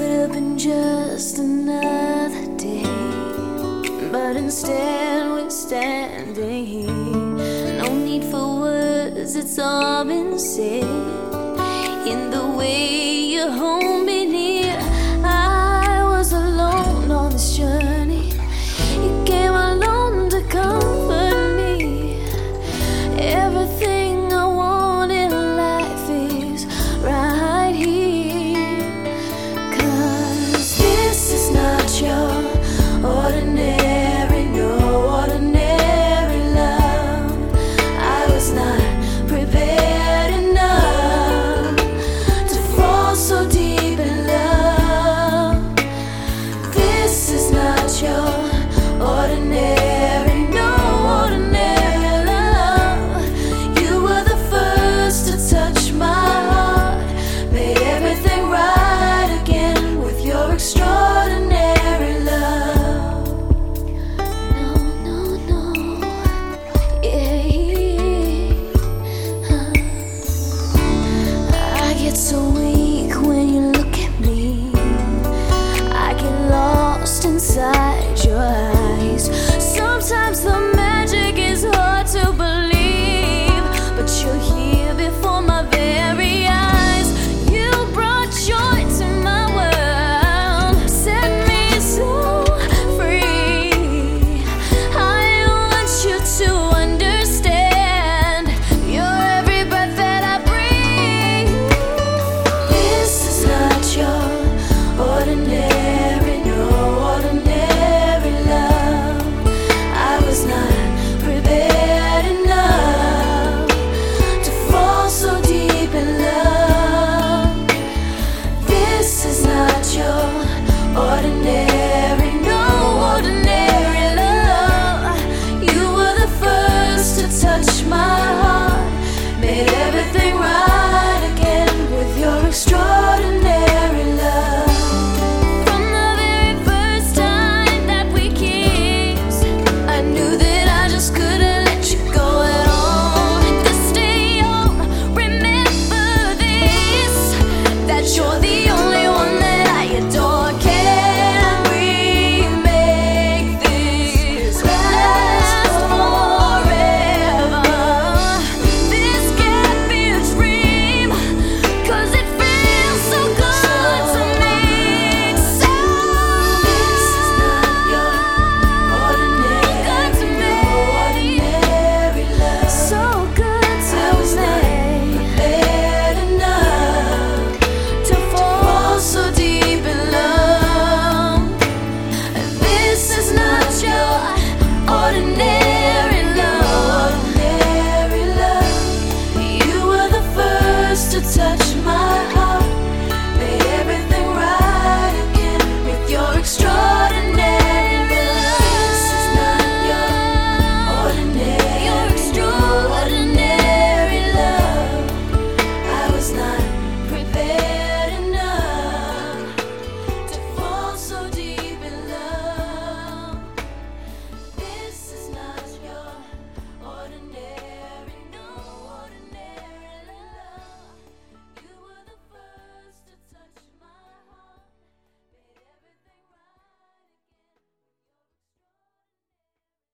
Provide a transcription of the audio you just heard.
could have been just another day, but instead we're standing here. No need for words, it's all been said. In the way you hold me near, I was alone on this journey. You came alone to comfort me. Everything.